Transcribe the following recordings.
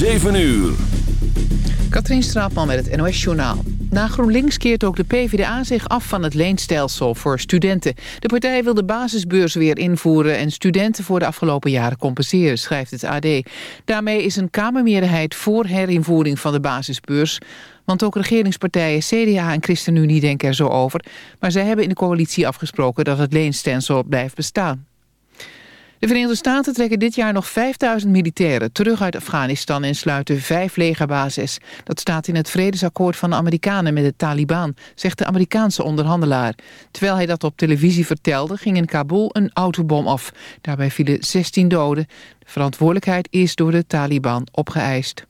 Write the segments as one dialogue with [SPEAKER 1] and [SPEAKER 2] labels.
[SPEAKER 1] 7 uur.
[SPEAKER 2] Katrien Straatman met het NOS-journaal. Na GroenLinks keert ook de PvdA zich af van het leenstelsel voor studenten. De partij wil de basisbeurs weer invoeren... en studenten voor de afgelopen jaren compenseren, schrijft het AD. Daarmee is een Kamermeerderheid voor herinvoering van de basisbeurs... Want ook regeringspartijen CDA en ChristenUnie denken er zo over. Maar zij hebben in de coalitie afgesproken dat het leenstelsel blijft bestaan. De Verenigde Staten trekken dit jaar nog 5000 militairen terug uit Afghanistan en sluiten vijf legerbases. Dat staat in het vredesakkoord van de Amerikanen met de Taliban, zegt de Amerikaanse onderhandelaar. Terwijl hij dat op televisie vertelde, ging in Kabul een autobom af. Daarbij vielen 16 doden. De verantwoordelijkheid is door de Taliban opgeëist.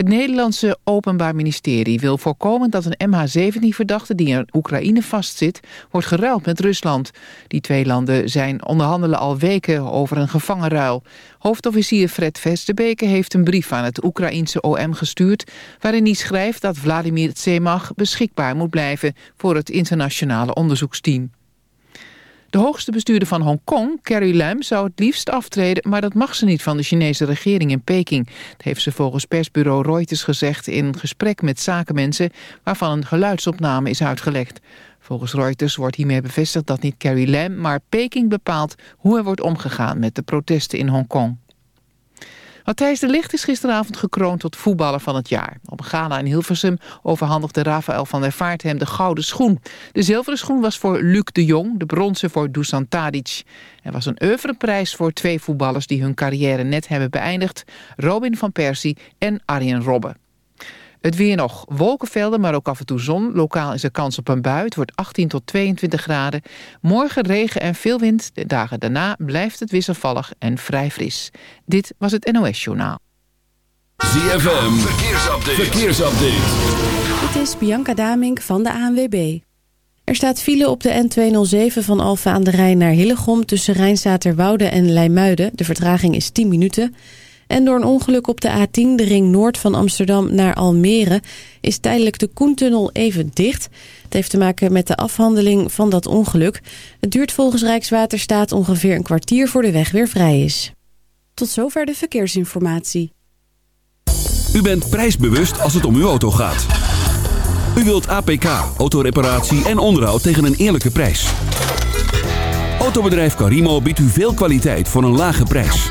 [SPEAKER 2] Het Nederlandse Openbaar Ministerie wil voorkomen dat een MH17-verdachte die in Oekraïne vastzit, wordt geruild met Rusland. Die twee landen zijn onderhandelen al weken over een gevangenruil. Hoofdofficier Fred Vestebeke heeft een brief aan het Oekraïense OM gestuurd, waarin hij schrijft dat Vladimir Tsemach beschikbaar moet blijven voor het internationale onderzoeksteam. De hoogste bestuurder van Hongkong, Carrie Lam, zou het liefst aftreden... maar dat mag ze niet van de Chinese regering in Peking. Dat heeft ze volgens persbureau Reuters gezegd... in een gesprek met zakenmensen waarvan een geluidsopname is uitgelekt. Volgens Reuters wordt hiermee bevestigd dat niet Carrie Lam... maar Peking bepaalt hoe er wordt omgegaan met de protesten in Hongkong. Matthijs de Ligt is gisteravond gekroond tot voetballer van het jaar. Op gala in Hilversum overhandigde Rafael van der Vaart hem de gouden schoen. De zilveren schoen was voor Luc de Jong, de bronzen voor Dusan Tadic. Er was een oeuvreprijs voor twee voetballers die hun carrière net hebben beëindigd. Robin van Persie en Arjen Robben. Het weer nog. Wolkenvelden, maar ook af en toe zon. Lokaal is er kans op een bui. Het wordt 18 tot 22 graden. Morgen regen en veel wind. De dagen daarna blijft het wisselvallig en vrij fris. Dit was het NOS Journaal.
[SPEAKER 1] ZFM, verkeersupdate. verkeersupdate.
[SPEAKER 3] Dit is Bianca Damink van de ANWB. Er staat file op de N207 van Alfa aan de Rijn naar Hillegom... tussen Rijnstaterwoude en Leimuiden. De vertraging is 10 minuten... En door een ongeluk op de A10, de ring noord van Amsterdam naar Almere... is tijdelijk de Koentunnel even dicht. Het heeft te maken met de afhandeling van dat ongeluk. Het duurt volgens Rijkswaterstaat ongeveer een kwartier voor de weg weer vrij is. Tot zover de verkeersinformatie.
[SPEAKER 1] U bent prijsbewust als het om uw auto gaat. U wilt APK, autoreparatie en onderhoud tegen een eerlijke prijs. Autobedrijf Carimo biedt u veel kwaliteit voor een lage prijs.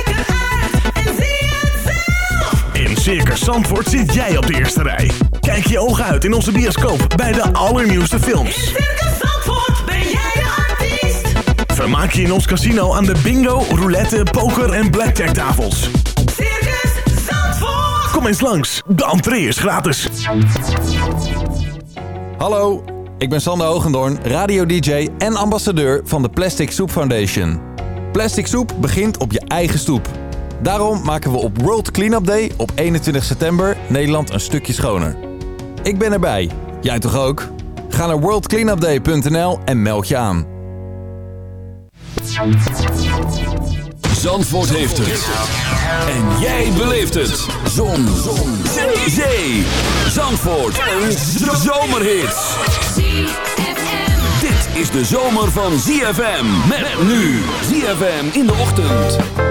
[SPEAKER 4] Circus Zandvoort zit jij op de eerste rij. Kijk je ogen uit in onze bioscoop bij de allernieuwste
[SPEAKER 5] In
[SPEAKER 4] films.
[SPEAKER 5] Circus Zandvoort ben jij de artiest.
[SPEAKER 4] Vermaak je in ons casino aan de bingo, roulette, poker en blackjack tafels.
[SPEAKER 5] Circus Zandvoort.
[SPEAKER 4] Kom eens langs, de entree is gratis.
[SPEAKER 6] Hallo, ik ben Sander Hogendoorn, radio-dj en ambassadeur van de Plastic Soup Foundation. Plastic soep begint op je eigen stoep. Daarom maken we op World Cleanup Day op 21 september Nederland een stukje schoner. Ik ben erbij. Jij toch ook? Ga naar worldcleanupday.nl en meld je aan.
[SPEAKER 1] Zandvoort heeft het. En jij beleeft het. Zon. Zon. Zee. Zandvoort. Een zomerhit. Dit is de zomer van ZFM. Met nu ZFM in de ochtend.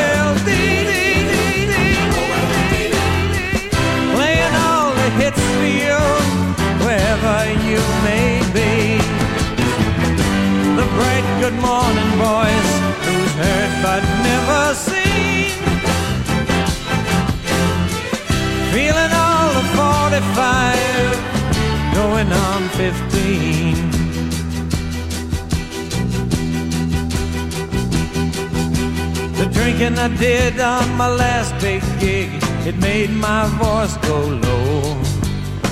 [SPEAKER 7] Wherever you may be. The bright good morning voice, who's heard but never seen. Feeling all the 45, going on 15. The drinking I did on my last big gig, it made my voice go low.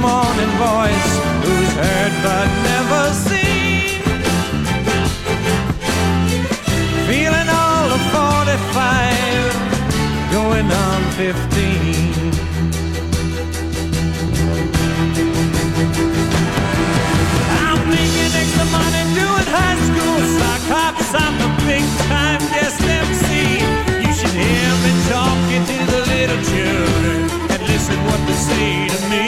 [SPEAKER 7] Morning voice, who's heard but never seen. Feeling all of 45, going on 15. I'm making extra money doing high school sock. I'm the big time guest MC. You should hear me talking to the little children and listen what they say to me.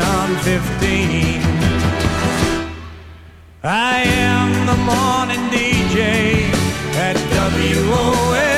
[SPEAKER 7] I'm 15. I am the morning DJ at
[SPEAKER 1] WOS.